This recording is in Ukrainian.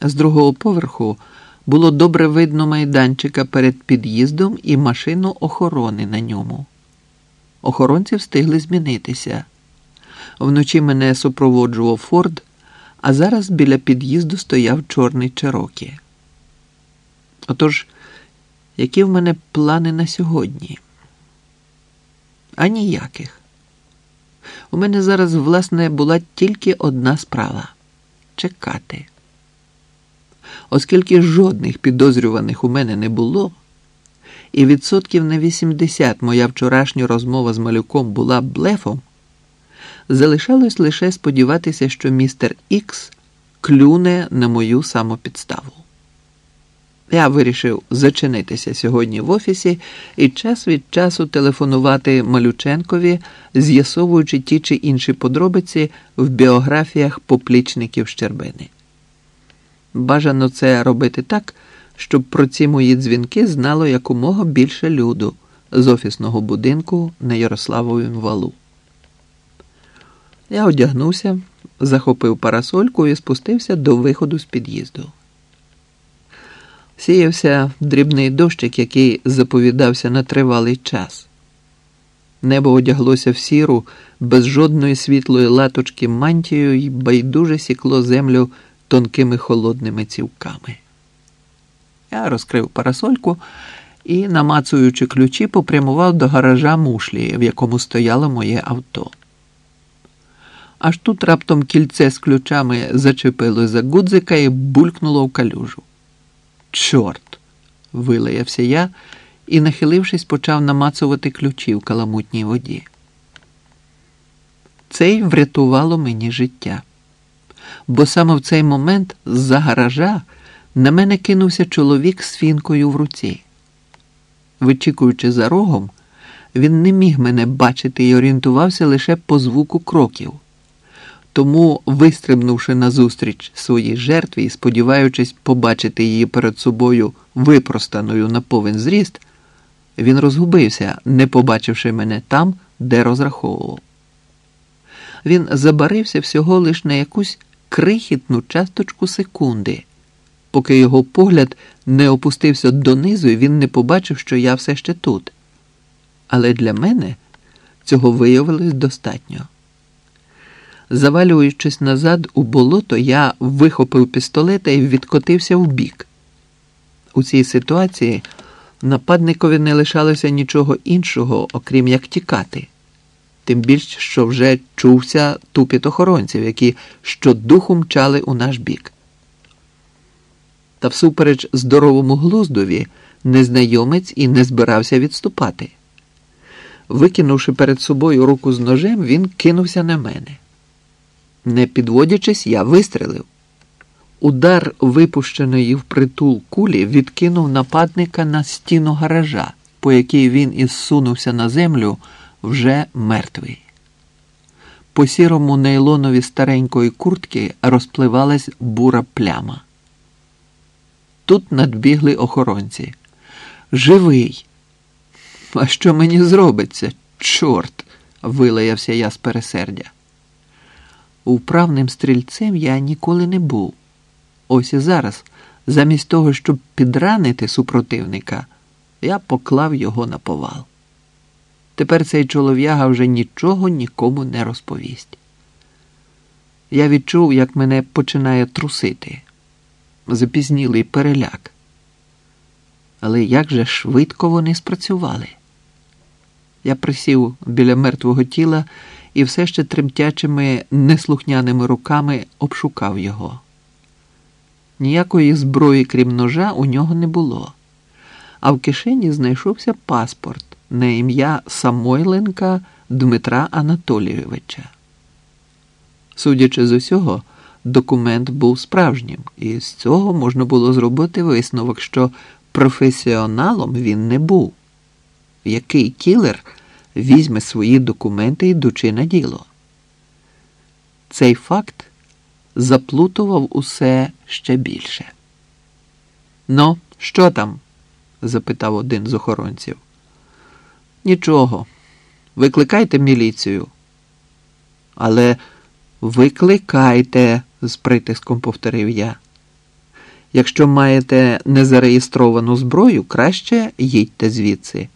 З другого поверху було добре видно майданчика перед під'їздом і машину охорони на ньому. Охоронці встигли змінитися. Вночі мене супроводжував Форд, а зараз біля під'їзду стояв чорний Черокі. Отож, які в мене плани на сьогодні? А ніяких. У мене зараз, власне, була тільки одна справа чекати. Оскільки жодних підозрюваних у мене не було, і відсотків на 80 моя вчорашня розмова з малюком була блефом, залишалось лише сподіватися, що містер Ікс клюне на мою самопідставу. Я вирішив зачинитися сьогодні в офісі і час від часу телефонувати Малюченкові, з'ясовуючи ті чи інші подробиці в біографіях поплічників Щербини. Бажано це робити так, щоб про ці мої дзвінки знало якомога більше люду з офісного будинку на Ярославовім валу. Я одягнувся, захопив парасольку і спустився до виходу з під'їзду. Сіявся дрібний дощик, який заповідався на тривалий час. Небо одяглося в сіру, без жодної світлої латочки мантію і байдуже сікло землю тонкими холодними цівками. Я розкрив парасольку і, намацуючи ключі, попрямував до гаража мушлі, в якому стояло моє авто. Аж тут раптом кільце з ключами зачепило за гудзика і булькнуло в калюжу. Чорт! вилаявся я і, нахилившись, почав намацувати ключі в каламутній воді. Це й врятувало мені життя. Бо саме в цей момент з-за гаража на мене кинувся чоловік з фінкою в руці. Вичікуючи за рогом, він не міг мене бачити і орієнтувався лише по звуку кроків. Тому, вистрибнувши назустріч своїй жертві і сподіваючись побачити її перед собою випростаною на повен зріст, він розгубився, не побачивши мене там, де розраховував. Він забарився всього лиш на якусь крихітну часточку секунди, поки його погляд не опустився донизу, і він не побачив, що я все ще тут. Але для мене цього виявилось достатньо. Завалюючись назад у болото, я вихопив пістолета і відкотився вбік. У цій ситуації нападникові не лишалося нічого іншого, окрім як тікати, тим більше, що вже чувся тупіт охоронців, які щодуху мчали у наш бік. Та всупереч здоровому глуздові, незнайомець і не збирався відступати. Викинувши перед собою руку з ножем, він кинувся на мене. Не підводячись, я вистрелив. Удар випущеної в притул кулі відкинув нападника на стіну гаража, по якій він і зсунувся на землю вже мертвий. По сірому нейлонові старенької куртки розпливалась бура пляма. Тут надбігли охоронці. Живий. А що мені зробиться? Чорт, вилаявся я з пересердя. Управним стрільцем я ніколи не був. Ось і зараз, замість того, щоб підранити супротивника, я поклав його на повал. Тепер цей чолов'яга вже нічого нікому не розповість. Я відчув, як мене починає трусити, запізнілий переляк. Але як же швидко вони спрацювали? Я присів біля мертвого тіла і все ще тремтячими неслухняними руками обшукав його. Ніякої зброї, крім ножа, у нього не було, а в кишені знайшовся паспорт на ім'я Самойленка Дмитра Анатолійовича. Судячи з усього, документ був справжнім, і з цього можна було зробити висновок, що професіоналом він не був. Який кілер візьме свої документи йдучи на діло? Цей факт заплутував усе ще більше. Ну, що там? запитав один з охоронців. Нічого. Викликайте міліцію. Але викликайте, з притиском повторив я. Якщо маєте незареєстровану зброю, краще їдьте звідси.